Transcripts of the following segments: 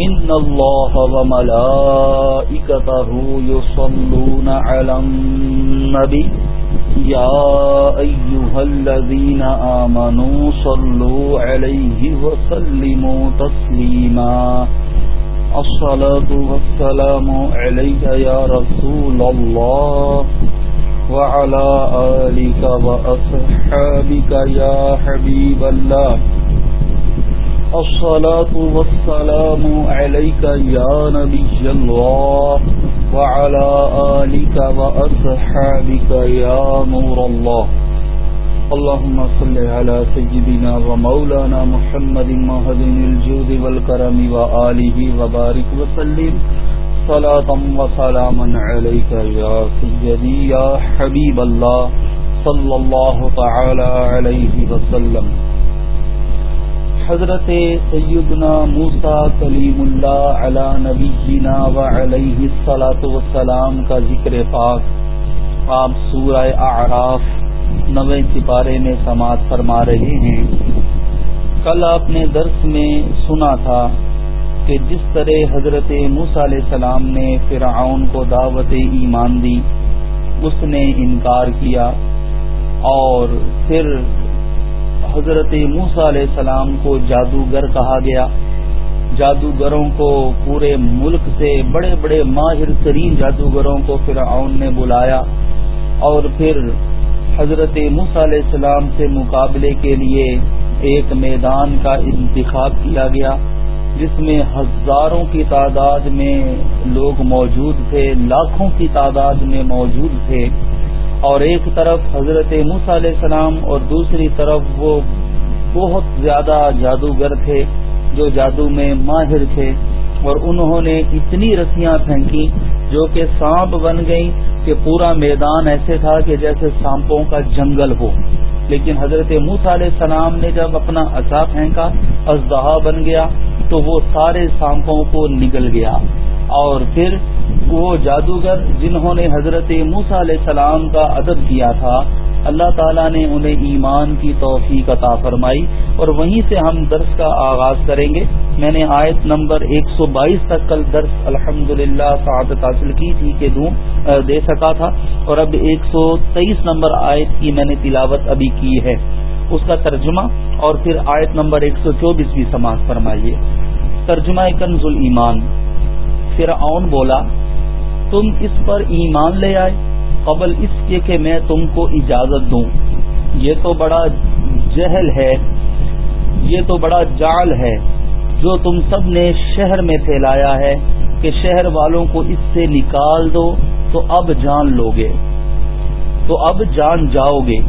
إن الله وملائكته يصلون على النبي يا أيها الذين آمنوا صلوا عليه وسلموا تسليما الصلاة والسلام عليك يا رسول الله وعلى آلك وأصحابك يا حبيب الله الصلاة والسلام عليك يا نبي الله وعلى آلك وأصحابك يا نور الله. اللهم صل على سيدنا ومولانا محمد مهدن الجود والكرم وآله وبارك وسلم. صلاة وسلاما عليك يا سيدي يا حبيب الله. صلى الله تعالى عليه وسلم. حضرت سیدنا موسا کلیم اللہ علی نبی جینا و علیہ السلاۃ وسلام کا ذکر پاک، آپ سورہ اعراف نوے سپارے میں سماعت فرما رہے ہیں۔ کل آپ نے درس میں سنا تھا کہ جس طرح حضرت موسا علیہ السلام نے فرعون کو دعوت ایمان دی، اس نے انکار کیا اور پھر حضرت موسا علیہ السلام کو جادوگر کہا گیا۔ جادوگروں کو پورے ملک سے بڑے بڑے ماہر ترین جادوگروں کو فرعون نے بلایا اور پھر حضرت موسا علیہ السلام سے مقابلے کے لیے ایک میدان کا انتخاب کیا گیا، جس میں ہزاروں کی تعداد میں لوگ موجود تھے، لاکھوں کی تعداد میں موجود تھے۔ اور ایک طرف حضرت موسا علیہ السلام اور دوسری طرف وہ بہت زیادہ جادوگر تھے جو جادو میں ماہر تھے اور انہوں نے اتنی رسیاں پھینکی جو کہ سانپ بن گئی کہ پورا میدان ایسے تھا کہ جیسے سانپوں کا جنگل ہو۔ لیکن حضرت موسا علیہ السلام نے جب اپنا اچا پھینکا ازدہا بن گیا تو وہ سارے سانپوں کو نگل گیا اور پھر وہ جادوگر جنہوں نے حضرت موسا علیہ السلام کا ادب کیا تھا، اللہ تعالیٰ نے انہیں ایمان کی توفیق عطا فرمائی اور وہیں سے ہم درس کا آغاز کریں گے۔ میں نے آیت نمبر 122 تک کل درس الحمد للہ سعادت حاصل کی تھی کہ دوں دے سکا تھا۔ اور اب 123 نمبر آیت کی میں نے تلاوت ابھی کی ہے۔ اس کا ترجمہ اور پھر آیت نمبر 124 بھی سماعت فرمائیے۔ ترجمہ کنز ایمان فرعون بولا تم اس پر ایمان لے آئے، قبل اس کے کہ میں تم کو اجازت دوں۔ یہ تو بڑا جہل ہے، یہ تو بڑا جال ہے، جو تم سب نے شہر میں پھیلایا ہے کہ شہر والوں کو اس سے نکال دو، تو اب جان لو گے تو اب جان جاؤ گے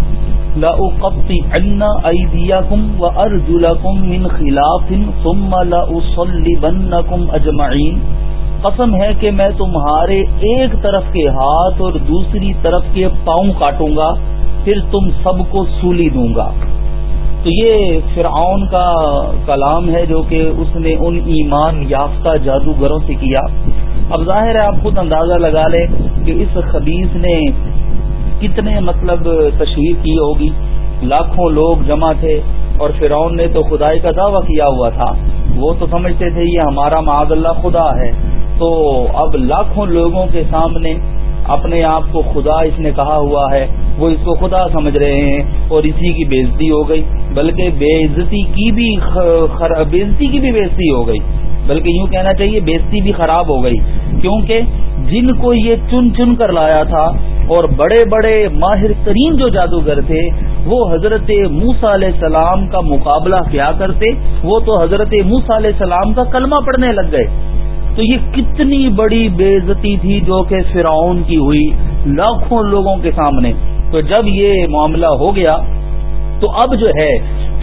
لَأُقَطِّ عَنَّ أَيْدِيَكُمْ وَأَرْجُلَكُمْ مِنْ خِلَافٍ ثُمَّ لَأُصَلِّبَنَّكُمْ أَجْمَعِينَ قسم ہے کہ میں تمہارے ایک طرف کے ہاتھ اور دوسری طرف کے پاؤں کاٹوں گا، پھر تم سب کو سولی دوں گا۔ تو یہ فرعون کا کلام ہے جو کہ اس نے ان ایمان یافتہ جادوگروں سے کیا۔ اب ظاہر ہے آپ خود اندازہ لگا لیں کہ اس خبیص نے کتنے مطلب تشہیر کی ہوگی۔ لاکھوں لوگ جمع تھے اور فرعون نے تو خدائی کا دعویٰ کیا ہوا تھا۔ وہ تو سمجھتے تھے یہ ہمارا معاذ اللہ خدا ہے۔ تو اب لاکھوں لوگوں کے سامنے اپنے آپ کو خدا اس نے کہا ہوا ہے، وہ اس کو خدا سمجھ رہے ہیں اور اسی کی بےزتی ہو گئی، بلکہ بے عزتی کی بھی بےزتی کی بھی بےزتی ہو گئی۔ بلکہ یوں کہنا چاہیے، بےزتی بھی خراب ہو گئی۔ کیونکہ جن کو یہ چن چن کر لایا تھا اور بڑے بڑے ماہر ترین جو جادوگر تھے، وہ حضرت موسا علیہ السلام کا مقابلہ کیا کرتے، وہ تو حضرت موسا علیہ السلام کا کلمہ پڑھنے لگ گئے۔ تو یہ کتنی بڑی بے عزتی تھی جو کہ فرعون کی ہوئی لاکھوں لوگوں کے سامنے۔ تو جب یہ معاملہ ہو گیا، تو اب جو ہے،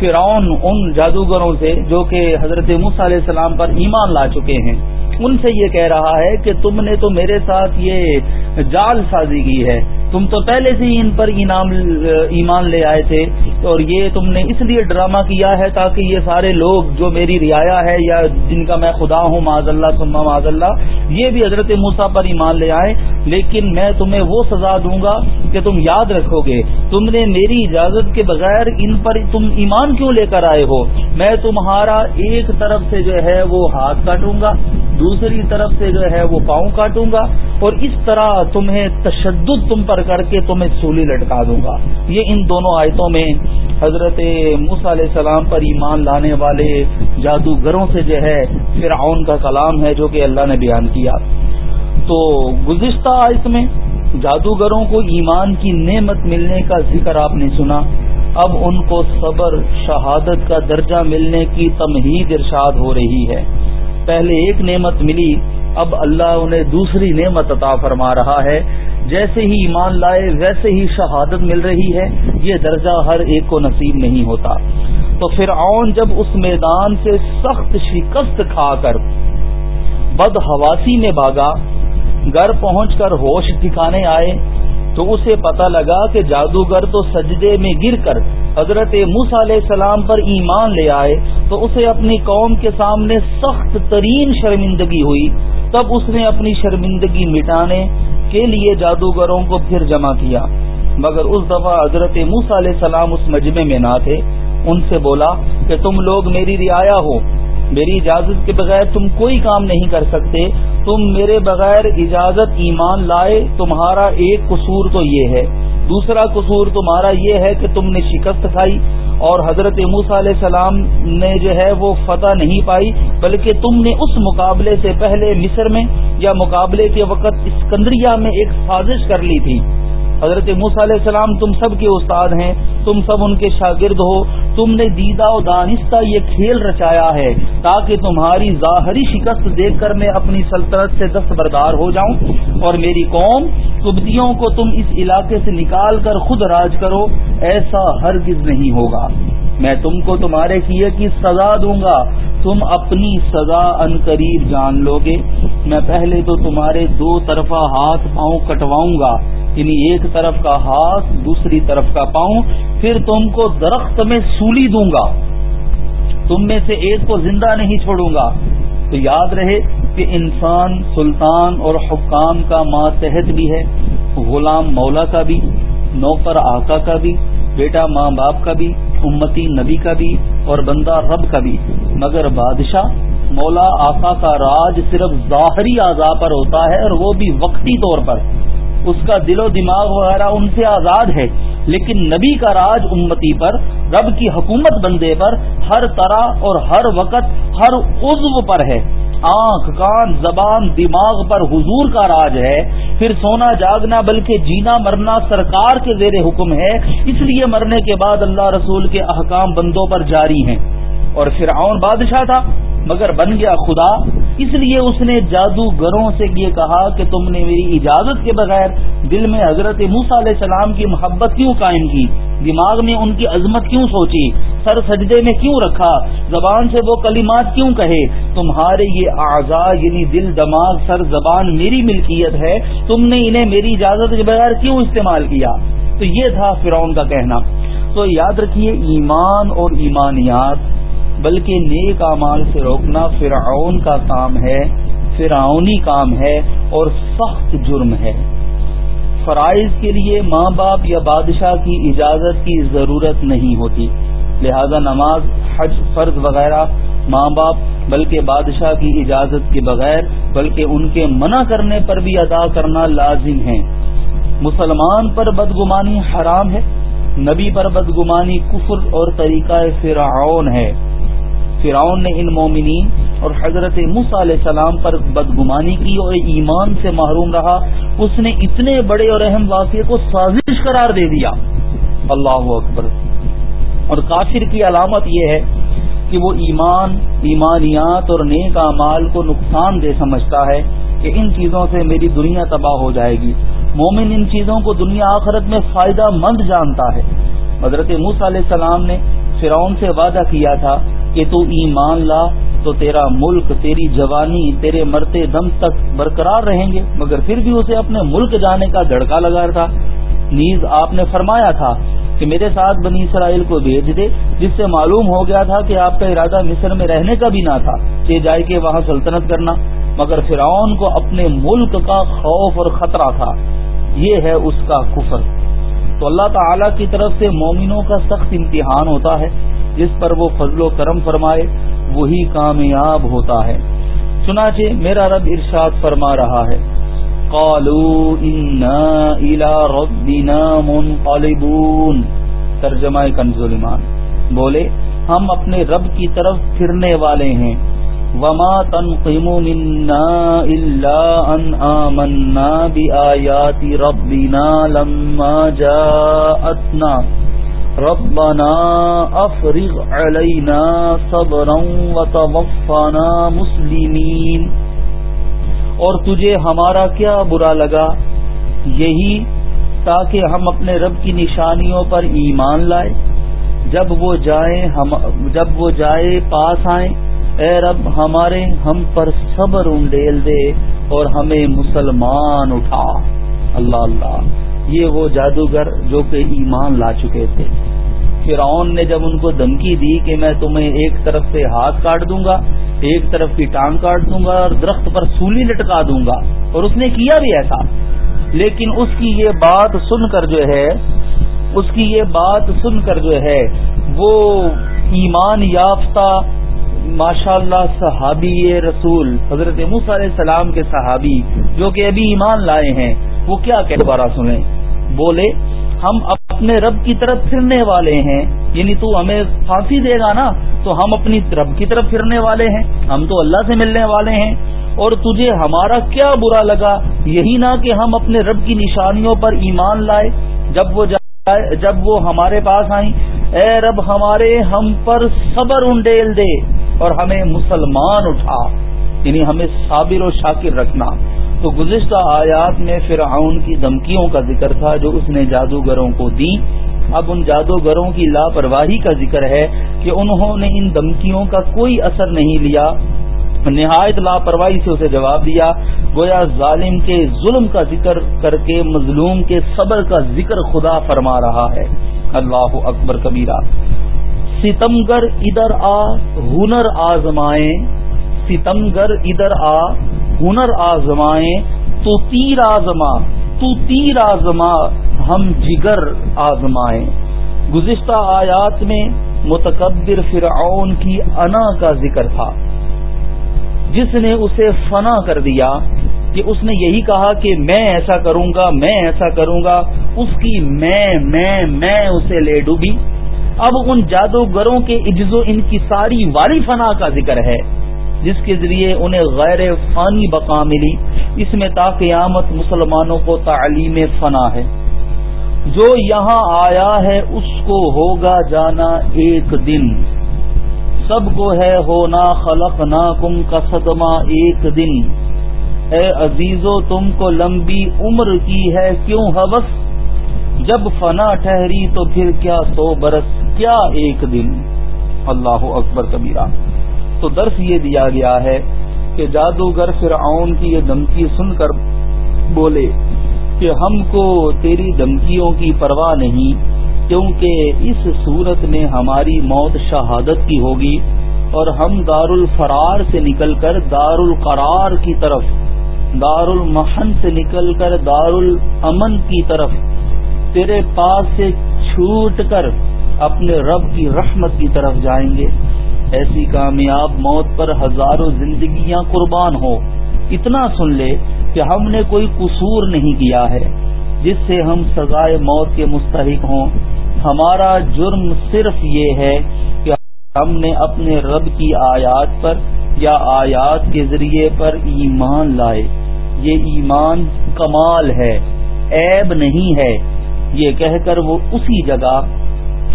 فرعون ان جادوگروں سے جو کہ حضرت مس علیہ السلام پر ایمان لا چکے ہیں، ان سے یہ کہہ رہا ہے کہ تم نے تو میرے ساتھ یہ جال سازی کی ہے۔ تم تو پہلے سے ہی ان پر ایمان لے آئے تھے، اور یہ تم نے اس لیے ڈرامہ کیا ہے تاکہ یہ سارے لوگ جو میری رعایا ہے یا جن کا میں خدا ہوں معذ اللہ سما معذ اللہ، یہ بھی حضرت موسا پر ایمان لے آئے، لیکن میں تمہیں وہ سزا دوں گا کہ تم یاد رکھو گے۔ تم نے میری اجازت کے بغیر ان پر تم ایمان کیوں لے کر آئے ہو؟ میں تمہارا ایک طرف سے جو ہے وہ ہاتھ کاٹوں گا، دوسری طرف سے جو ہے وہ پاؤں کاٹوں گا اور اس طرح تمہیں تشدد تم پر کر کے تمہیں سولی لٹکا دوں گا۔ یہ ان دونوں آیتوں میں حضرت علیہ السلام پر ایمان لانے والے جادوگروں سے جو ہے فرعون کا کلام ہے جو کہ اللہ نے بیان کیا۔ تو گزشتہ آیت میں جادوگروں کو ایمان کی نعمت ملنے کا ذکر آپ نے سنا۔ اب ان کو صبر، شہادت کا درجہ ملنے کی تمہید ارشاد ہو رہی ہے۔ پہلے ایک نعمت ملی اب اللہ انہیں دوسری نعمت عطا فرما رہا ہے۔ جیسے ہی ایمان لائے، ویسے ہی شہادت مل رہی ہے۔ یہ درجہ ہر ایک کو نصیب نہیں ہوتا۔ تو فرعون جب اس میدان سے سخت شکست کھا کر بد حواسی میں بھاگا، گھر پہنچ کر ہوش ٹھکانے آئے۔ تو اسے پتا لگا کہ جادوگر تو سجدے میں گر کر حضرت موس علیہ السلام پر ایمان لے آئے، تو اسے اپنی قوم کے سامنے سخت ترین شرمندگی ہوئی۔ تب اس نے اپنی شرمندگی مٹانے کے لیے جادوگروں کو پھر جمع کیا۔ مگر اس دفعہ حضرت موس علیہ السلام اس مجمع میں نہ تھے۔ ان سے بولا کہ تم لوگ میری رعایا ہو۔ میری اجازت کے بغیر تم کوئی کام نہیں کر سکتے، تم میرے بغیر اجازت ایمان لائے، تمہارا ایک قصور تو یہ ہے۔ دوسرا قصور تمہارا یہ ہے کہ تم نے شکست کھائی اور حضرت موسا علیہ السلام نے جو ہے وہ فتح نہیں پائی، بلکہ تم نے اس مقابلے سے پہلے مصر میں یا مقابلے کے وقت اسکندریہ میں ایک سازش کر لی تھی۔ حضرت علیہ السلام، تم سب کے استاد ہیں، تم سب ان کے شاگرد ہو، تم نے دیدہ و دانستہ یہ کھیل رچایا ہے، تاکہ تمہاری ظاہری شکست دیکھ کر میں اپنی سلطنت سے دستبردار ہو جاؤں۔ اور میری قوم کبدیوں کو تم اس علاقے سے نکال کر خود راج کرو، ایسا ہرگز نہیں ہوگا۔ میں تم کو تمہارے کیے کی سزا دوں گا۔ تم اپنی سزا ان قریب جان لو گے۔ میں پہلے تو تمہارے دو طرفہ ہاتھ پاؤں کٹواؤں گا۔ یعنی ایک طرف کا ہاتھ، دوسری طرف کا پاؤں۔ پھر تم کو درخت میں سولی دوں گا۔ تم میں سے ایک کو زندہ نہیں چھوڑوں گا۔ تو یاد رہے کہ انسان سلطان اور حکام کا ماتحت بھی ہے، غلام مولا کا بھی، نوکر آقا کا بھی، بیٹا ماں باپ کا بھی۔ امتی نبی کا بھی اور بندہ رب کا بھی۔ مگر بادشاہ، مولا آقا کا راج صرف ظاہری اعضاء پر ہوتا ہے اور وہ بھی وقتی طور پر۔ اس کا دل و دماغ وغیرہ ان سے آزاد ہے، لیکن نبی کا راج امتی پر، رب کی حکومت بندے پر ہر طرح اور ہر وقت ہر عضو پر ہے۔ آنکھ، کان، زبان، دماغ پر حضور کا راج ہے۔ پھر سونا جاگنا بلکہ جینا مرنا سرکار کے زیر حکم ہے۔ اس لیے مرنے کے بعد اللہ رسول کے احکام بندوں پر جاری ہیں۔ اور فرعون بادشاہ تھا، مگر بن گیا خدا۔ اس لیے اس نے جادوگروں سے یہ کہا کہ تم نے میری اجازت کے بغیر دل میں حضرت موسا علیہ السلام کی محبت کیوں قائم کی؟ دماغ میں ان کی عظمت کیوں سوچی؟ سر سجدے میں کیوں رکھا؟ زبان سے وہ کلمات کیوں کہے؟ تمہارے یہ اعضاء یعنی دل دماغ سر زبان میری ملکیت ہے، تم نے انہیں میری اجازت کے بغیر کیوں استعمال کیا؟ تو یہ تھا فرعون کا کہنا۔ تو یاد رکھیے، ایمان اور ایمانیات بلکہ نیک اعمال سے روکنا فرعون کا کام ہے، فرعونی کام ہے اور سخت جرم ہے۔ فرائض کے لیے ماں باپ یا بادشاہ کی اجازت کی ضرورت نہیں ہوتی۔ لہذا نماز، حج، فرض وغیرہ ماں باپ بلکہ بادشاہ کی اجازت کے بغیر، بلکہ ان کے منع کرنے پر بھی ادا کرنا لازم ہے۔ مسلمان پر بدگمانی حرام ہے، نبی پر بدگمانی کفر اور طریقہ فرعون ہے۔ فرعون نے ان مومنین اور حضرت موسیٰ علیہ السلام پر بدگمانی کی اور ایمان سے محروم رہا، اس نے اتنے بڑے اور اہم واقعے کو سازش قرار دے دیا۔ اللہ اکبر۔ اور کافر کی علامت یہ ہے کہ وہ ایمان، ایمانیات اور نیک اعمال کو نقصان دہ سمجھتا ہے کہ ان چیزوں سے میری دنیا تباہ ہو جائے گی۔ مومن ان چیزوں کو دنیا آخرت میں فائدہ مند جانتا ہے۔ حضرت موس علیہ السلام نے فرعون سے وعدہ کیا تھا کہ تو ایمان لا، تو تیرا ملک، تیری جوانی، تیرے مرتے دم تک برقرار رہیں گے۔ مگر پھر بھی اسے اپنے ملک جانے کا دھڑکا لگا تھا۔ نیز آپ نے فرمایا تھا کہ میرے ساتھ بنی اسرائیل کو بھیج دے، جس سے معلوم ہو گیا تھا کہ آپ کا ارادہ مصر میں رہنے کا بھی نہ تھا، کہ جائے کہ وہاں سلطنت کرنا۔ مگر فرعون کو اپنے ملک کا خوف اور خطرہ تھا۔ یہ ہے اس کا کفر۔ تو اللہ تعالی کی طرف سے مومنوں کا سخت امتحان ہوتا ہے، جس پر وہ فضل و کرم فرمائے، وہی کامیاب ہوتا ہے۔ چنانچہ میرا رب ارشاد فرما رہا ہے، قالوا انا ربنا منقلبون۔ ترجمہ کنزول ایمان بولے، ہم اپنے رب کی طرف پھرنے والے ہیں۔ وما تنقم منا الا ان آمنا بآيات ربنا لما جاءتنا ربنا افرغ علينا صبرا وتوفنا مسلمين۔ اور تجھے ہمارا کیا برا لگا؟ یہی تاکہ ہم اپنے رب کی نشانیوں پر ایمان لائے۔ جب وہ جائیں ہم جب وہ جائے پاس آئیں اے رب، ہمارے ہم پر صبر انڈیل دے اور ہمیں مسلمان اٹھا۔ اللہ اللہ۔ یہ وہ جادوگر جو کہ ایمان لا چکے تھے۔ فرعون نے جب ان کو دھمکی دی کہ میں تمہیں ایک طرف سے ہاتھ کاٹ دوں گا، ایک طرف کی ٹانگ کاٹ دوں گا اور درخت پر سولی لٹکا دوں گا۔ اور اس نے کیا بھی ایسا؟ لیکن اس کی یہ بات سن کر جو ہے، اس کی یہ بات سن کر جو ہے، وہ ایمان یافتہ ماشاء اللہ صحابی رسول حضرت علیہ السلام کے صحابی جو کہ ابھی ایمان لائے ہیں، وہ کیا کہ دوبارہ سنیں؟ بولے، ہم اپنے رب کی طرف پھرنے والے ہیں۔ یعنی تو ہمیں پھانسی دے گا نا، تو ہم اپنی رب کی طرف پھرنے والے ہیں۔ ہم تو اللہ سے ملنے والے ہیں۔ اور تجھے ہمارا کیا برا لگا؟ یہی نہ کہ ہم اپنے رب کی نشانیوں پر ایمان لائے۔ جب وہ جائے، جب وہ ہمارے پاس آئیں، اے رب ہمارے ہم پر صبر انڈیل دے۔ اور ہمیں مسلمان اٹھا یعنی ہمیں صابر و شاکر رکھنا۔ تو گزشتہ آیات میں فرعون کی دھمکیوں کا ذکر تھا جو اس نے جادوگروں کو دی۔ اب ان جادوگروں کی لاپرواہی کا ذکر ہے کہ انہوں نے ان دھمکیوں کا کوئی اثر نہیں لیا۔ نہایت لاپرواہی سے اسے جواب دیا۔ گویا ظالم کے ظلم کا ذکر کر کے مظلوم کے صبر کا ذکر خدا فرما رہا ہے۔ اللہ اکبر کبیرہ۔ ستمگر ادھر آ، ہنر آزمائیں۔ ستمگر ادھر آ، ہنر آزمائیں۔ تو تیر آزما، تو تیر آزما، ہم جگر آزمائیں۔ گزشتہ آیات میں متکبر فرعون کی انا کا ذکر تھا۔ جس نے اسے فنا کر دیا کہ اس نے یہی کہا کہ میں ایسا کروں گا، میں ایسا کروں گا، اس کی میں میں میں اسے لے ڈوبی۔ اب ان جادوگروں کے عجز و ان کی ساری والی فنا کا ذکر ہے، جس کے ذریعے انہیں غیر فانی بقا ملی۔ اس میں تا قیامت مسلمانوں کو تعلیم فنا ہے۔ جو یہاں آیا ہے، اس کو ہوگا جانا ایک دن۔ سب کو ہے ہونا خلق نہ کم کا صدمہ ایک دن۔ اے عزیزو، تم کو لمبی عمر کی ہے، کیوں حوث؟ جب فنا ٹھہری تو پھر کیا سو برس؟ کیا ایک دن؟ اللہ اکبر کبیرہ۔ تو درس یہ دیا گیا ہے کہ جادوگر فرعون کی یہ دھمکی سن کر بولے کہ ہم کو تیری دھمکیوں کی پرواہ نہیں، کیونکہ اس صورت میں ہماری موت شہادت کی ہوگی اور ہم دار الفرار سے نکل کر دار القرار کی طرف دار المحن سے نکل کر دار الامن کی طرف تیرے پاس سے چھوٹ کر اپنے رب کی رحمت کی طرف جائیں گے۔ ایسی کامیاب موت پر ہزاروں زندگیاں قربان ہو اتنا سن لے کہ ہم نے کوئی قصور نہیں کیا ہے، جس سے ہم سزائے موت کے مستحق ہوں۔ ہمارا جرم صرف یہ ہے کہ ہم نے اپنے رب کی آیات پر یا آیات کے ذریعے پر ایمان لائے۔ یہ ایمان کمال ہے، عیب نہیں ہے۔ یہ کہہ کر وہ اسی جگہ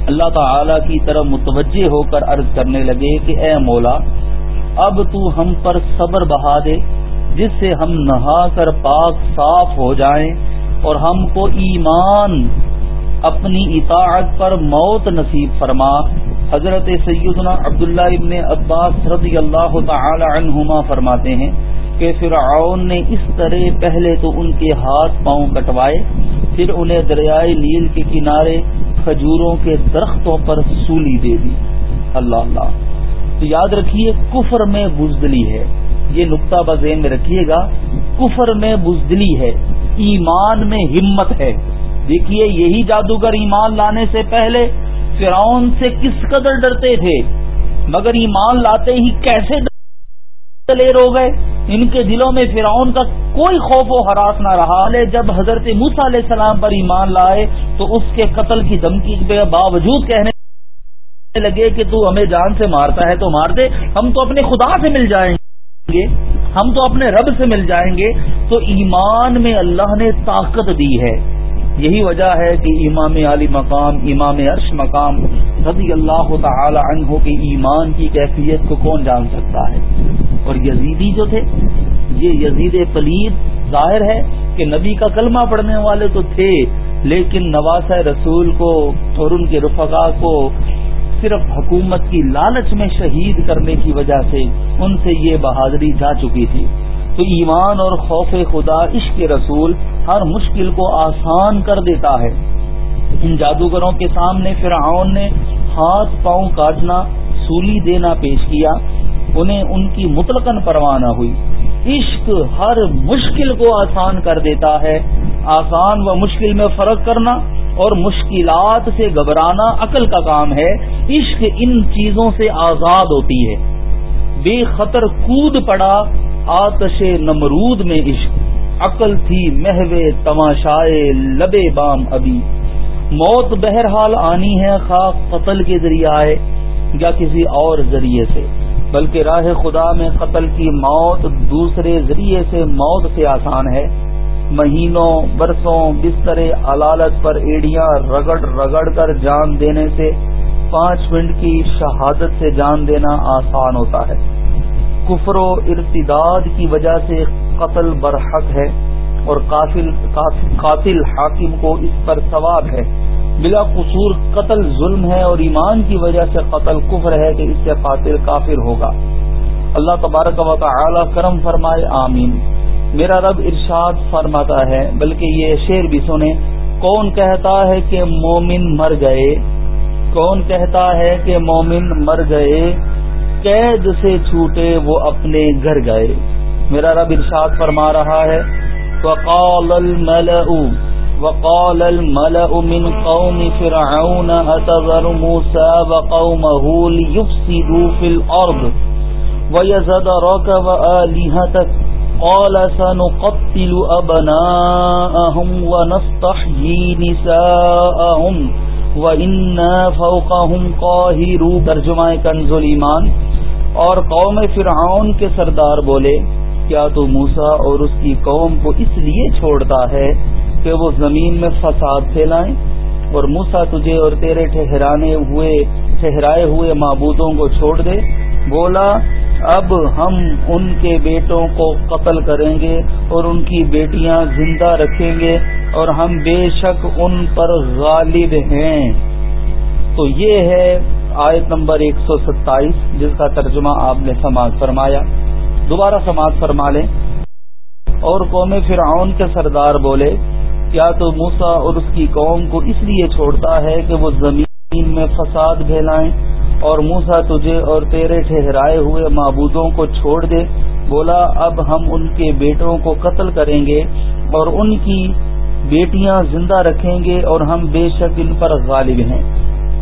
اللہ تعالی کی طرف متوجہ ہو کر عرض کرنے لگے کہ اے مولا، اب تو ہم پر صبر بہا دے، جس سے ہم نہا کر پاک صاف ہو جائیں اور ہم کو ایمان اپنی اطاعت پر موت نصیب فرما۔ حضرت سیدنا عبداللہ ابن عباس رضی اللہ تعالی عنہما فرماتے ہیں کہ فرعون نے اس طرح پہلے تو ان کے ہاتھ پاؤں کٹوائے، پھر انہیں دریائے نیل کے کنارے کھجوروں کے درختوں پر سولی دے دی۔ اللہ اللہ۔ تو یاد رکھیے، کفر میں بزدلی ہے۔ یہ نقطہ بذین میں رکھیے گا، کفر میں بزدلی ہے، ایمان میں ہمت ہے۔ دیکھیے، یہی جادوگر ایمان لانے سے پہلے فرعون سے کس قدر ڈرتے تھے؟ مگر ایمان لاتے ہی کیسے دلیر ہو گئے۔ ان کے دلوں میں فرعون کا کوئی خوف و حراس نہ رہا۔ جب حضرت موسا علیہ السلام پر ایمان لائے، تو اس کے قتل کی دھمکی کے باوجود کہنے لگے کہ تو ہمیں جان سے مارتا ہے، تو مار دے ہم تو اپنے خدا سے مل جائیں گے، ہم تو اپنے رب سے مل جائیں گے۔ تو ایمان میں اللہ نے طاقت دی ہے۔ یہی وجہ ہے کہ امام علی مقام، امام عرش مقام رضی اللہ تعالی عنہ کے ایمان کی کیفیت کو کون جان سکتا ہے؟ اور یزیدی جو تھے، یہ یزید پلید ظاہر ہے کہ نبی کا کلمہ پڑھنے والے تو تھے، لیکن نواز رسول کو اور ان کے رفقا کو صرف حکومت کی لالچ میں شہید کرنے کی وجہ سے ان سے یہ بہادری جا چکی تھی۔ تو ایمان اور خوف خدا عشق رسول ہر مشکل کو آسان کر دیتا ہے۔ ان جادوگروں کے سامنے فرعون نے ہاتھ پاؤں کاٹنا، سولی دینا پیش کیا۔ انہیں ان کی مطلقن پروانہ ہوئی۔ عشق ہر مشکل کو آسان کر دیتا ہے۔ آسان و مشکل میں فرق کرنا اور مشکلات سے گھبرانا عقل کا کام ہے۔ عشق ان چیزوں سے آزاد ہوتی ہے۔ بے خطر کود پڑا آتش نمرود میں عشق۔ عقل تھی محو تماشائے لبے بام ابھی۔ موت بہرحال آنی ہے خاک قتل کے ذریعہ آئے۔ یا کسی اور ذریعے سے۔ بلکہ راہ خدا میں قتل کی موت دوسرے ذریعے سے موت سے آسان ہے۔ مہینوں، برسوں بستر علالت پر ایڑیاں رگڑ رگڑ کر جان دینے سے، پانچ منٹ کی شہادت سے جان دینا آسان ہوتا ہے۔ کفر و ارتداد کی وجہ سے قتل برحق ہے اور قاتل حاکم کو اس پر ثواب ہے۔ بلا قصور قتل ظلم ہے اور ایمان کی وجہ سے قتل کفر ہے کہ اس سے قاتل کافر ہوگا۔ اللہ تبارک و تعالی کرم فرمائے، آمین۔ میرا رب ارشاد فرماتا ہے، بلکہ یہ شعر بھی سنے کون کہتا ہے کہ مومن مر گئے کون کہتا ہے کہ مومن مر گئے قید سے چھوٹے وہ اپنے گھر گئے۔ میرا رب ارشاد فرما رہا ہے، وقال وقال الملأ من قوم فرعون أتذر موسى وقومه ليفسدوا في الأرض ويزدرك وآلهتك؟ قال سنقتل أبناءهم ونستحيي نساءهم وإنا فوقهم قاهروا ترجمہ کنز ایمان اور قوم فرعون کے سردار بولے، کیا تو موسا اور اس کی قوم کو اس لیے چھوڑتا ہے کہ وہ زمین میں فساد پھیلائیں اور موسا تجھے اور تیرے ٹھہرانے ہوئے، ٹھہرائے ہوئے معبودوں کو چھوڑ دے۔ بولا، اب ہم ان کے بیٹوں کو قتل کریں گے اور ان کی بیٹیاں زندہ رکھیں گے اور ہم بے شک ان پر غالب ہیں۔ تو یہ ہے آیت نمبر ایک سو ستائیس، جس کا ترجمہ آپ نے سماج فرمایا۔ دوبارہ سماج فرما لیں۔ اور قوم فرعون کے سردار بولے کیا تو موسا اور اس کی قوم کو اس لیے چھوڑتا ہے کہ وہ زمین میں فساد پھیلائیں اور موسا تجھے اور تیرے ٹھہرائے ہوئے معبودوں کو چھوڑ دے۔ بولا، اب ہم ان کے بیٹوں کو قتل کریں گے اور ان کی بیٹیاں زندہ رکھیں گے اور ہم بے شک ان پر غالب ہیں۔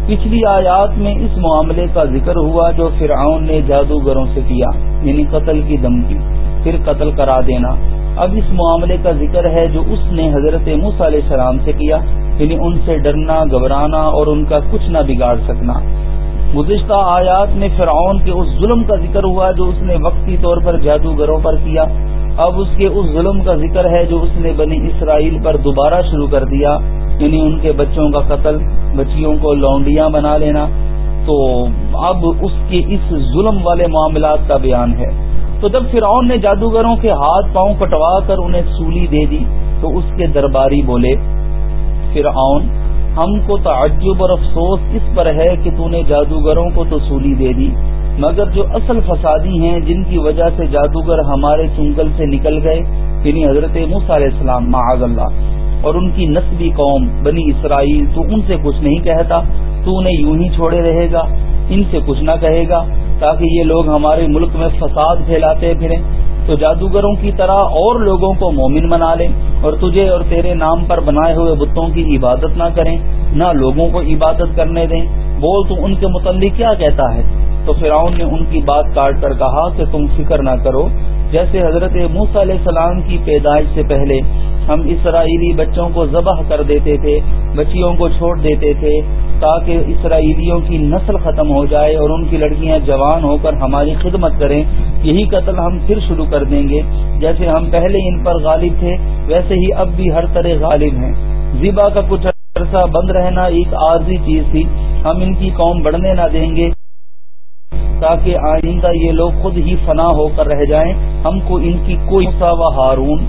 پچھلی آیات میں اس معاملے کا ذکر ہوا جو فرعون نے جادوگروں سے کیا یعنی قتل کی دھمکی، پھر قتل کرا دینا۔ اب اس معاملے کا ذکر ہے جو اس نے حضرت موس علیہ السلام سے کیا یعنی ان سے ڈرنا، گھبرانا اور ان کا کچھ نہ بگاڑ سکنا۔ گزشتہ آیات میں فرعون کے اس ظلم کا ذکر ہوا جو اس نے وقتی طور پر جادوگروں پر کیا۔ اب اس کے اس ظلم کا ذکر ہے جو اس نے بنی اسرائیل پر دوبارہ شروع کر دیا یعنی ان کے بچوں کا قتل، بچیوں کو لونڈیاں بنا لینا۔ تو اب اس کے اس ظلم والے معاملات کا بیان ہے۔ تو جب فرعون نے جادوگروں کے ہاتھ پاؤں کٹوا کر انہیں سولی دے دی، تو اس کے درباری بولے، فرعون، ہم کو تعجب اور افسوس اس پر ہے کہ تو نے جادوگروں کو تو سولی دے دی، مگر جو اصل فسادی ہیں جن کی وجہ سے جادوگر ہمارے چنگل سے نکل گئے یعنی حضرت علیہ السلام، معاذ اللہ، اور ان کی نسبی قوم، بنی اسرائیل تو ان سے کچھ نہیں کہتا، تو انہیں یوں ہی چھوڑے رہے گا۔ ان سے کچھ نہ کہے گا، تاکہ یہ لوگ ہمارے ملک میں فساد پھیلاتے پھریں۔ تو جادوگروں کی طرح اور لوگوں کو مومن بنا لیں اور تجھے اور تیرے نام پر بنائے ہوئے بتوں کی عبادت نہ کریں، نہ لوگوں کو عبادت کرنے دیں۔ بول، تو ان کے متعلق کیا کہتا ہے؟ تو فرعون نے ان کی بات کاٹ کر کہا کہ تم فکر نہ کرو۔ جیسے حضرت موس علیہ السلام کی پیدائش سے پہلے ہم اسرائیلی بچوں کو ذبح کر دیتے تھے، بچیوں کو چھوڑ دیتے تھے تاکہ اسرائیلیوں کی نسل ختم ہو جائے اور ان کی لڑکیاں جوان ہو کر ہماری خدمت کریں، یہی قتل ہم پھر شروع کر دیں گے۔ جیسے ہم پہلے ان پر غالب تھے، ویسے ہی اب بھی ہر طرح غالب ہیں۔ زیبا کا کچھ عرصہ بند رہنا ایک عارضی چیز تھی۔ ہم ان کی قوم بڑھنے نہ دیں گے۔ تاکہ آئندہ یہ لوگ خود ہی فنا ہو کر رہ جائیں۔ ہم کو ان کی کوئی و ہارون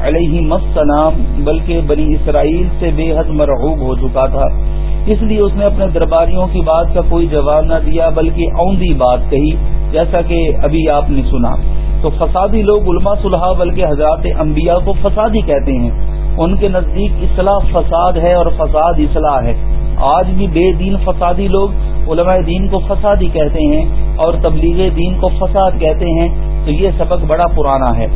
علیہ مسلام بلکہ بنی اسرائیل سے بے حد مرعوب ہو چکا تھا۔ اس لیے اس نے اپنے درباریوں کی بات کا کوئی جواب نہ دیا، بلکہ اوندی بات کہی، جیسا کہ ابھی آپ نے سنا۔ تو فسادی لوگ علماء صلحہ بلکہ حضرات انبیاء کو فسادی کہتے ہیں۔ ان کے نزدیک اصلاح فساد ہے اور فساد اصلاح ہے۔ آج بھی بے دین فسادی لوگ علماء دین کو فسادی کہتے ہیں اور تبلیغ دین کو فساد کہتے ہیں۔ تو یہ سبق بڑا پرانا ہے۔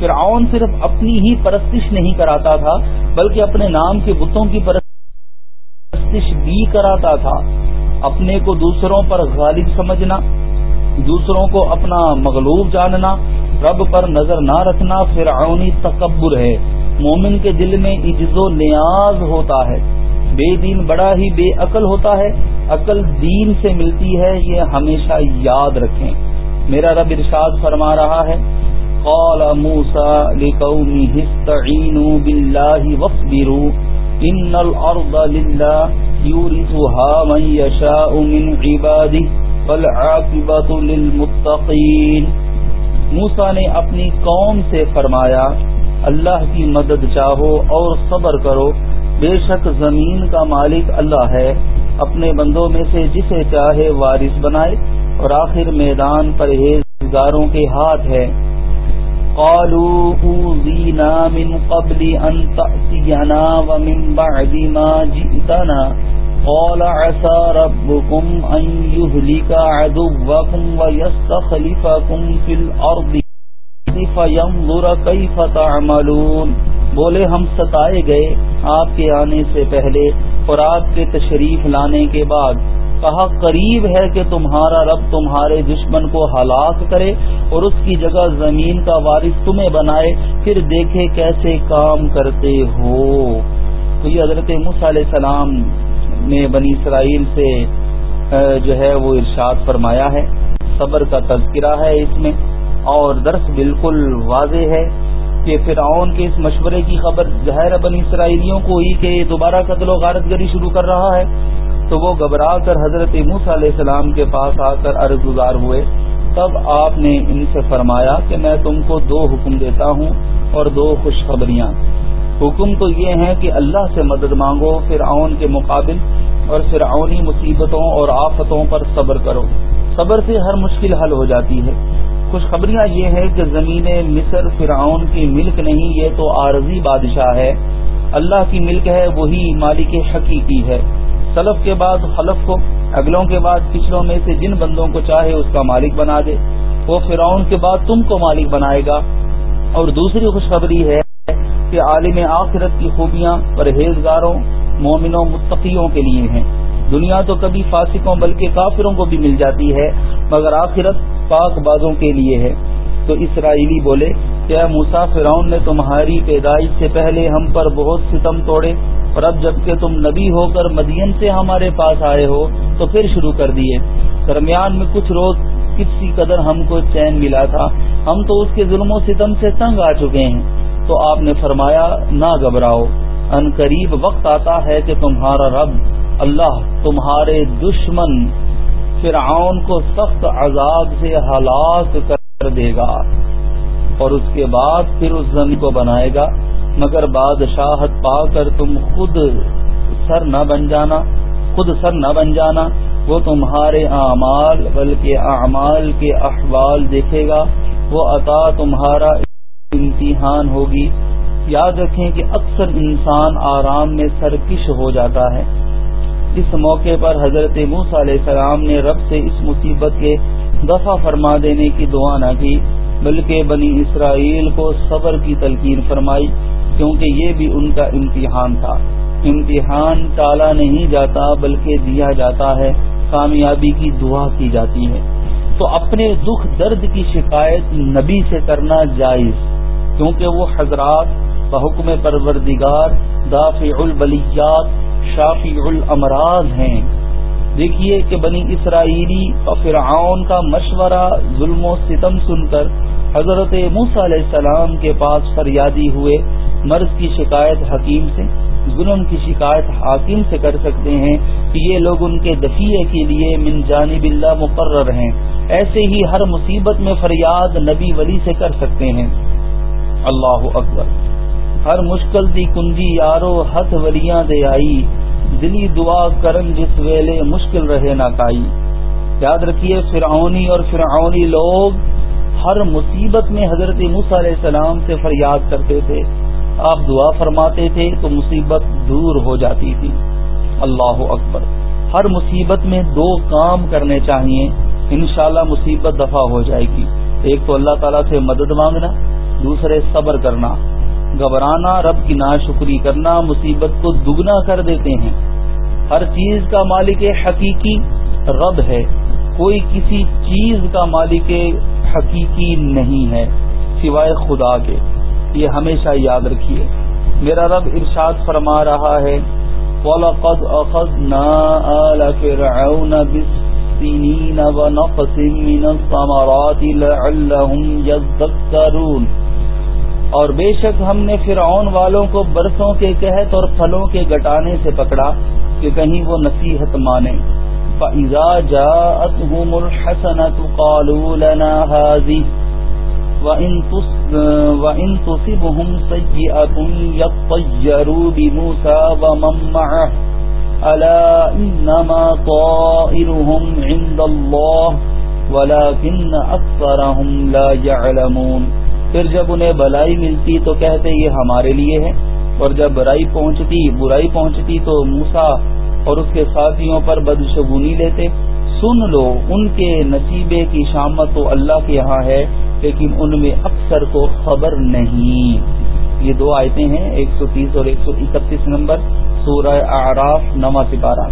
فرعون صرف اپنی ہی پرستش نہیں کراتا تھا، بلکہ اپنے نام کے بتوں کی پرستش بھی کراتا تھا اپنے کو دوسروں پر غالب سمجھنا، دوسروں کو اپنا مغلوب جاننا، رب پر نظر نہ رکھنا فرعونی تکبر ہے۔ مومن کے دل میں عجز و نیاز ہوتا ہے۔ بے دین بڑا ہی بے عقل ہوتا ہے۔ عقل دین سے ملتی ہے، یہ ہمیشہ یاد رکھیں۔ میرا رب ارشاد فرما رہا ہے، قال موسى لقومه استعينوا بالله واصبروا ان الارض لله يورثها من يشاء من عباده والعاقبة للمتقين۔ موسا نے اپنی قوم سے فرمایا، اللہ کی مدد چاہو اور صبر کرو، بے شک زمین کا مالک اللہ ہے۔ اپنے بندوں میں سے جسے چاہے وارث بنائے اور آخر میدان پرہیزگاروں کے ہاتھ ہے۔ قالوا اوذینا من قبل ان تأتینا ومن بعد ما جئتنا۔ قال عسى ربكم ان يهلك عدوكم ويستخلفكم في الارض فينظر كيف تعملون۔ بولے، ہم ستائے گئے آپ کے آنے سے پہلے اور آپ کے تشریف لانے کے بعد۔ کہا، قریب ہے کہ تمہارا رب تمہارے دشمن کو ہلاک کرے اور اس کی جگہ زمین کا وارث تمہیں بنائے، پھر دیکھے کیسے کام کرتے ہو۔ تو یہ حضرت علیہ السلام نے بنی اسرائیل سے جو ہے وہ ارشاد فرمایا ہے۔ صبر کا تذکرہ ہے اس میں۔ اور درس بالکل واضح ہے کہ فرعون کے اس مشورے کی خبر ظاہر بنی اسرائیلیوں کو ہی کہ دوبارہ قتل و غارت گری شروع کر رہا ہے۔ تو وہ گھبرا کر حضرت موس علیہ السلام کے پاس آ کر عرض گزار ہوئے۔ تب آپ نے ان سے فرمایا کہ میں تم کو دو حکم دیتا ہوں اور دو خوشخبریاں۔ حکم تو یہ ہے کہ اللہ سے مدد مانگو، فرعون کے مقابل اور فرعونی مصیبتوں اور آفتوں پر صبر کرو۔ صبر سے ہر مشکل حل ہو جاتی ہے۔ خوشخبریاں یہ ہے کہ زمین مصر فرعون کی ملک نہیں، یہ تو عارضی بادشاہ ہے۔ اللہ کی ملک ہے، وہی مالک حقیقی ہے۔ سلف کے بعد خلف کو، اگلوں کے بعد پچھلوں میں سے جن بندوں کو چاہے اس کا مالک بنا دے۔ وہ فرعون کے بعد تم کو مالک بنائے گا۔ اور دوسری خوشخبری ہے کہ عالم آخرت کی خوبیاں پرہیزگاروں، مومنوں، متقیوں کے لیے ہیں۔ دنیا تو کبھی فاسقوں بلکہ کافروں کو بھی مل جاتی ہے، مگر آخرت پاک بازوں کے لیے ہے۔ تو اسرائیلی بولے، کیا موسا نے تمہاری پیدائش سے پہلے ہم پر بہت ستم توڑے؟ اور اب جبکہ تم نبی ہو کر مدین سے ہمارے پاس آئے ہو، تو پھر شروع کر دیے۔ درمیان میں کچھ روز کسی قدر ہم کو چین ملا تھا۔ ہم تو اس کے ظلم و ستم سے تنگ آ چکے ہیں۔ تو آپ نے فرمایا، نہ گھبراؤ۔ ان قریب وقت آتا ہے کہ تمہارا رب اللہ تمہارے دشمن فرعون کو سخت عذاب سے ہلاک کر دے گا اور اس کے بعد پھر اس زمین کو بنائے گا۔ مگر بادشاہت پا کر تم خود سر نہ بن جانا، خود سر نہ بن جانا۔ وہ تمہارے اعمال، بلکہ اعمال کے احوال دیکھے گا۔ وہ عطا تمہارا امتحان ہوگی۔ یاد رکھیں کہ اکثر انسان آرام میں سرکش ہو جاتا ہے۔ اس موقع پر حضرت موس علیہ السلام نے رب سے اس مصیبت کے دفع فرما دینے کی دعا نہ کی، بلکہ بنی اسرائیل کو صبر کی تلقین فرمائی، کیونکہ یہ بھی ان کا امتحان تھا۔ امتحان ٹالا نہیں جاتا، بلکہ دیا جاتا ہے، کامیابی کی دعا کی جاتی ہے۔ تو اپنے دکھ درد کی شکایت نبی سے کرنا جائز۔ کیونکہ وہ حضرات بحکم پروردگار دافع البلیات شافی الامراض ہیں۔ دیکھیے کہ بنی اسرائیلی اور فرعون کا مشورہ ظلم و ستم سن کر حضرت موسیٰ علیہ السلام کے پاس فریادی ہوئے۔ مرض کی شکایت حکیم سے، ظلم کی شکایت حاکم سے کر سکتے ہیں کہ یہ لوگ ان کے دفیع کے لیے من جانب اللہ مقرر ہیں۔ ایسے ہی ہر مصیبت میں فریاد نبی ولی سے کر سکتے ہیں۔ اللہ اکبر ہر مشکل دی کنجی یارو، ہتھ ولیاں دے آئی۔ دلی دعا کرن جس ویلے مشکل رہے نہ کائی۔ یاد رکھیے، فرعونی اور فرعونی لوگ ہر مصیبت میں حضرت موسیٰ علیہ السلام سے فریاد کرتے تھے۔ آپ دعا فرماتے تھے تو مصیبت دور ہو جاتی تھی۔ اللہ اکبر۔ ہر مصیبت میں دو کام کرنے چاہیے انشاءاللہ مصیبت دفع ہو جائے گی۔ ایک تو اللہ تعالیٰ سے مدد مانگنا دوسرے صبر کرنا، گھبرانا، رب کی ناشکری کرنا، مصیبت کو دگنا کر دیتے ہیں۔ ہر چیز کا مالک حقیقی رب ہے۔ کوئی کسی چیز کا مالک حقیقی نہیں ہے، سوائے خدا کے۔ یہ ہمیشہ یاد رکھیے۔ میرا رب ارشاد فرما رہا ہے، وَلَقَدْ أَخَذْنَا آلَ فِرْعَوْنَ بِالسِّنِينَ وَنَقْسٍ مِّنَ الثَّمَرَاتِ لَعَلَّهُمْ يَذَّكَّرُونَ۔ اور بے شک ہم نے فرعون والوں کو برسوں کے قحط اور پھلوں کے گٹانے سے پکڑا کہ کہیں وہ نصیحت مانے۔ فَإِذَا جَاءَتْهُمُ الْحَسَنَةُ قَالُوا لَنَا هَذِهِ وَإِن تُصِبْهُمْ سَيِّئَةٌ يَطَّيَّرُوا بِمُوسَى وَمَن مَّعَهُ أَلَا إِنَّمَا طَائِرُهُمْ عِندَ اللَّهِ وَلَكِنَّ أَكْثَرَهُمْ لَا يَعْلَمُونَ۔ پھر جب انہیں بلائی ملتی تو کہتے یہ ہمارے لیے ہے۔ اور جب برائی پہنچتی برائی پہنچتی تو موسا اور اس کے ساتھیوں پر بدشگونی لیتے۔ سن لو، ان کے نصیبے کی شامت تو اللہ کے یہاں ہے، لیکن ان میں اکثر کو خبر نہیں۔ یہ دو آیتیں ہیں، ایک سو تیس اور ایک سو اکتیس نمبر، سورہ آراف نما سپارہ۔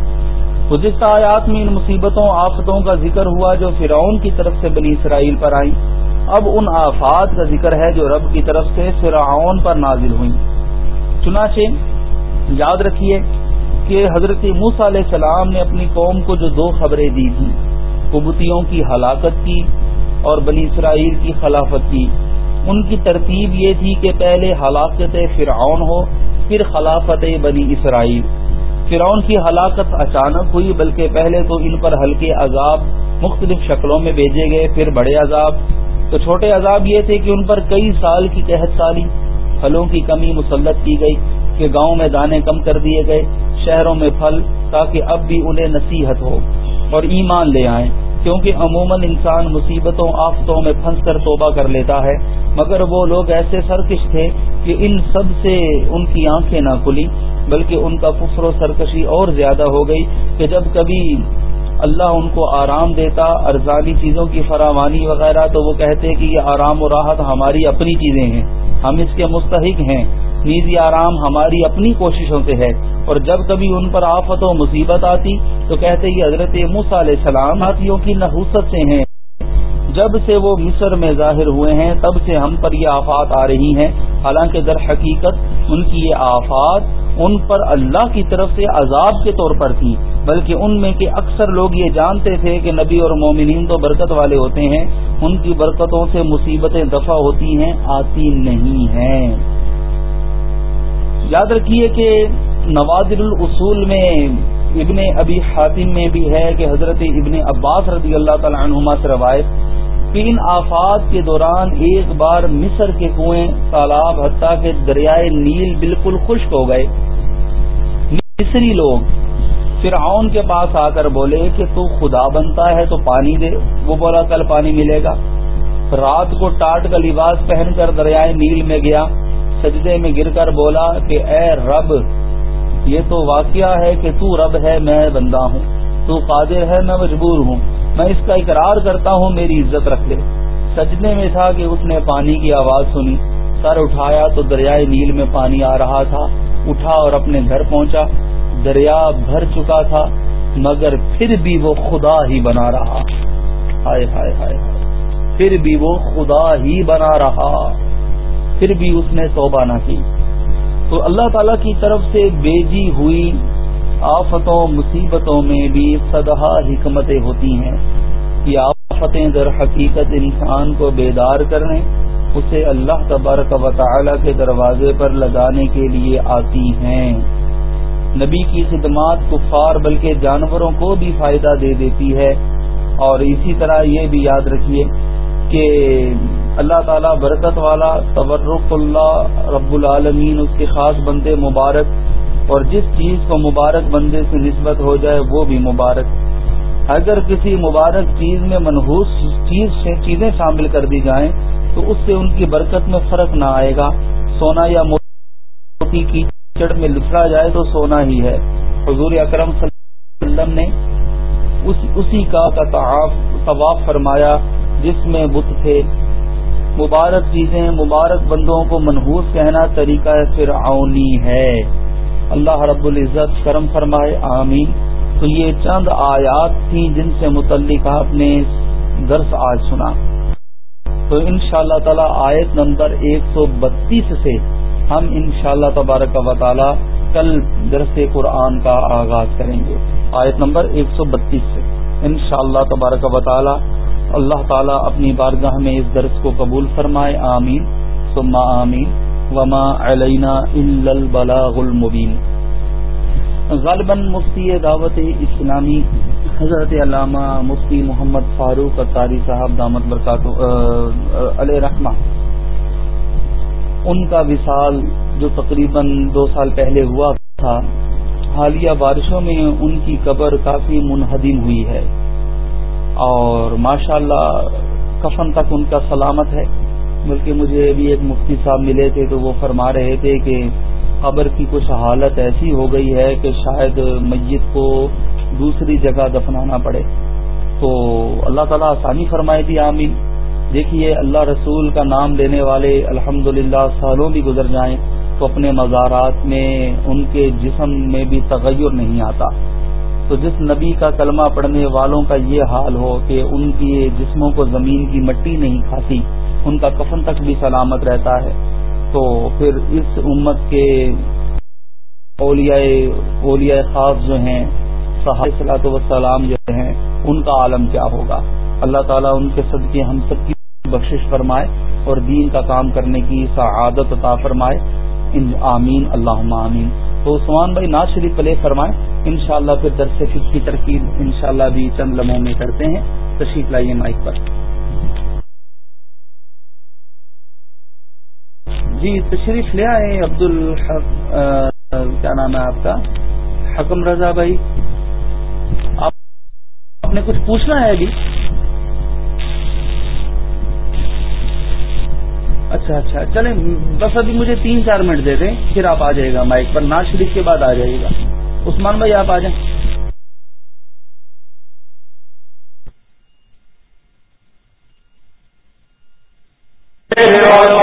گزشتہ آیات میں ان مصیبتوں، آفتوں کا ذکر ہوا جو فرعون کی طرف سے بنی اسرائیل پر آئیں اب ان آفات کا ذکر ہے جو رب کی طرف سے فرعون پر نازل ہوئیں۔ چنانچہ یاد رکھیے کہ حضرت موسا علیہ السلام نے اپنی قوم کو جو دو خبریں دی تھیں قبتیوں کی ہلاکت کی اور بنی اسرائیل کی خلافت کی۔ ان کی ترتیب یہ تھی کہ پہلے ہلاکت فرعون ہو، پھر خلافت بنی اسرائیل۔ فرعون کی ہلاکت اچانک ہوئی، بلکہ پہلے تو ان پر ہلکے عذاب مختلف شکلوں میں بھیجے گئے، پھر بڑے عذاب۔ تو چھوٹے عذاب یہ تھے کہ ان پر کئی سال کی قحط سالی پھلوں کی کمی مسلط کی گئی کہ گاؤں میں دانے کم کر دیے گئے، شہروں میں پھل تاکہ اب بھی انہیں نصیحت ہو اور ایمان لے آئیں۔ کیونکہ عموماً انسان مصیبتوں، آفتوں میں پھنس کر توبہ کر لیتا ہے، مگر وہ لوگ ایسے سرکش تھے کہ ان سب سے ان کی آنکھیں نہ کھلی، بلکہ ان کا کفر و سرکشی اور زیادہ ہو گئی کہ جب کبھی اللہ ان کو آرام دیتا ارزانی چیزوں کی فراوانی وغیرہ، تو وہ کہتے کہ یہ آرام و راحت ہماری اپنی چیزیں ہیں۔ ہم اس کے مستحق ہیں۔ نیزی آرام ہماری اپنی کوششوں سے ہے۔ اور جب کبھی ان پر آفت و مصیبت آتی، تو کہتے یہ حضرت موسا علیہ السلام ہاتھیوں کی نحوست سے ہیں۔ جب سے وہ مصر میں ظاہر ہوئے ہیں، تب سے ہم پر یہ آفات آ رہی ہیں۔ حالانکہ در حقیقت ان کی یہ آفات ان پر اللہ کی طرف سے عذاب کے طور پر تھی، بلکہ ان میں کہ اکثر لوگ یہ جانتے تھے کہ نبی اور مومنین تو برکت والے ہوتے ہیں، ان کی برکتوں سے مصیبتیں دفع ہوتی ہیں، آتی نہیں ہیں۔ یاد رکھیے کہ نوادر الاصول میں ابن ابی حاتم میں بھی ہے کہ حضرت ابن عباس رضی اللہ تعالی عنہما سے روایت تین آفات کے دوران ایک بار مصر کے کنویں تالاب حتیٰ کے دریائے نیل بالکل خشک ہو گئے۔ مصری لوگ فرعون کے پاس آ کر بولے کہ تو خدا بنتا ہے تو پانی دے۔ وہ بولا، کل پانی ملے گا۔ رات کو ٹاٹ کا لباس پہن کر دریائے نیل میں گیا۔ سجدے میں گر کر بولا کہ اے رب، یہ تو واقعہ ہے کہ تو رب ہے، میں بندہ ہوں۔ تو قادر ہے، میں مجبور ہوں۔ میں اس کا اقرار کرتا ہوں، میری عزت رکھ لے۔ سجنے میں تھا کہ اس نے پانی کی آواز سنی۔ سر اٹھایا تو دریائے نیل میں پانی آ رہا تھا۔ اٹھا اور اپنے گھر پہنچا۔ دریا بھر چکا تھا، مگر پھر بھی وہ خدا ہی بنا رہا۔ ہائے ہائے ہائے پھر بھی وہ خدا ہی بنا رہا۔ پھر بھی اس نے توبہ نہ کی۔ تو اللہ تعالی کی طرف سے بیجی ہوئی آفتوں مصیبتوں میں بھی سدہ حکمتیں ہوتی ہیں یہ آفتیں در حقیقت انسان کو بیدار کرنے اسے اللہ تبارک و تعالی کے دروازے پر لگانے کے لیے آتی ہیں۔ نبی کی خدمات کفار بلکہ جانوروں کو بھی فائدہ دے دیتی ہے۔ اور اسی طرح یہ بھی یاد رکھیے کہ اللہ تعالیٰ برکت والا تورق اللہ رب العالمین، اس کے خاص بندے مبارک اور جس چیز کو مبارک بندے سے نسبت ہو جائے وہ بھی مبارک۔ اگر کسی مبارک چیز میں منحوس چیز سے چیزیں شامل کر دی جائیں، تو اس سے ان کی برکت میں فرق نہ آئے گا۔ سونا یا موتی کی چڑ میں لکھا جائے تو سونا ہی ہے۔ حضور اکرم صلی اللہ علیہ وسلم نے اسی کا طواف فرمایا جس میں بت تھے۔ مبارک چیزیں مبارک بندوں کو منحوس کہنا طریقہ فرعونی ہے۔ اللہ رب العزت کرم فرمائے، آمین۔ تو یہ چند آیات تھیں جن سے متعلق آپ نے درس آج سنا۔ تو ان شاء اللہ تعالی آیت نمبر ایک سو بتیس سے ہم ان شاء اللہ تبارک و تعالی کل درس قرآن کا آغاز کریں گے۔ آیت نمبر ایک سو بتیس سے۔ ان شاء اللہ تبارک و تعالی اللہ تعالیٰ اپنی بارگاہ میں اس درس کو قبول فرمائے، آمین۔ ثم آمین۔ وما علینا البلاغ المبین۔ غالباً مفتی دعوت اسلامی حضرت علامہ مفتی محمد فاروق اطاری صاحب دامت برکات علیہ رحمہ۔ ان کا وصال جو تقریباً دو سال پہلے ہوا تھا، حالیہ بارشوں میں ان کی قبر کافی منہدم ہوئی ہے۔ اور ماشاء اللہ کفن تک ان کا سلامت ہے۔ بلکہ مجھے ابھی ایک مفتی صاحب ملے تھے تو وہ فرما رہے تھے کہ قبر کی کچھ حالت ایسی ہو گئی ہے کہ شاید میت کو دوسری جگہ دفنانا پڑے۔ تو اللہ تعالیٰ آسانی فرمائے تھی آمین۔ دیکھیے، اللہ رسول کا نام لینے والے الحمد سالوں بھی گزر جائیں تو اپنے مزارات میں ان کے جسم میں بھی تغیر نہیں آتا۔ تو جس نبی کا کلمہ پڑھنے والوں کا یہ حال ہو کہ ان کی جسموں کو زمین کی مٹی نہیں کھاتی ان کا کفن تک بھی سلامت رہتا ہے۔ تو پھر اس امت کے اولیاء اولیاء خاص جو ہیں، صحابہ صلاحت وسلام جو ہیں، ان کا عالم کیا ہوگا؟ اللہ تعالیٰ ان کے صدقے، ہم سب کی بخشش فرمائے اور دین کا کام کرنے کی سعادت عطا فرمائے۔ آمین اللہ آمین۔ تو عثمان بھائی ناز شریف پلے فرمائیں انشاءاللہ پھر درس فکر کی ترکیب انشاءاللہ بھی چند لمحوں میں کرتے ہیں۔ تشریف لائیے مائک پر۔ جی تشریف لے آئے عبد الحق کیا نام ہے آپ کا؟ حکم رضا بھائی۔ آپ نے کچھ پوچھنا ہے ابھی؟ اچھا اچھا۔ چلیں، بس ابھی مجھے تین چار منٹ دے دیں، پھر آپ آ جائے گا مائک پر۔ ناز شریف کے بعد آ جائے گا۔ عثمان بھائی، آپ آ جائیں۔ میرا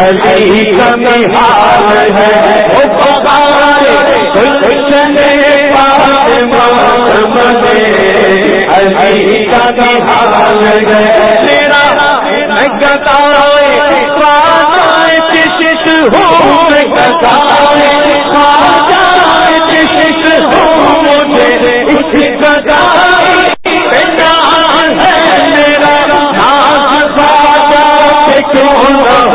علی ہے گلشن پاس ہو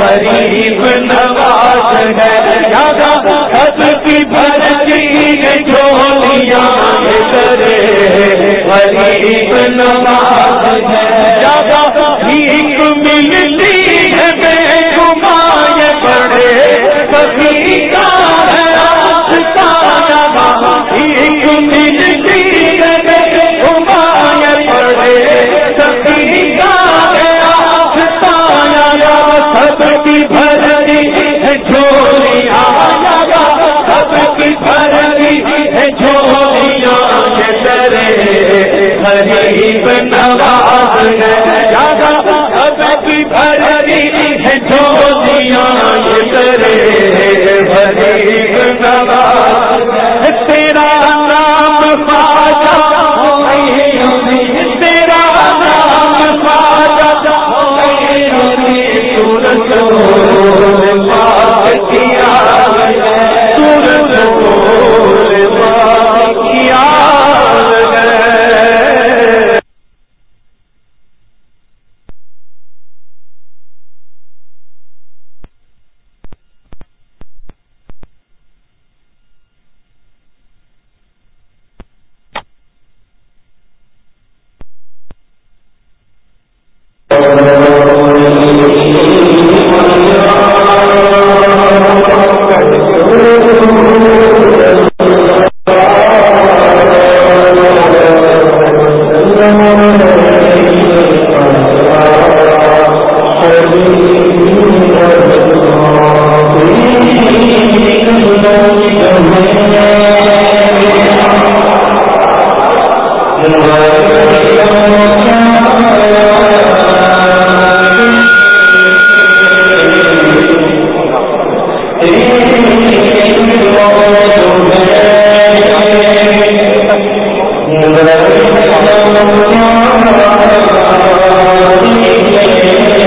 غریب نواز ہے۔ دادا خط کی بھرتی جھولیاں کرے، غریب نواز ہے۔ دادا بھیک ملتی ہے، بے کمار پڑے۔ کبھی کا ہے آپ کا نواز بھیک ملتی ہے۔ سب کی بھری ہے جھولیاں سب کی بھری ہے جھولیاں تیرے غریب نواز راجا سب کی بھری تیرا نام خواجہ تیرا جاتا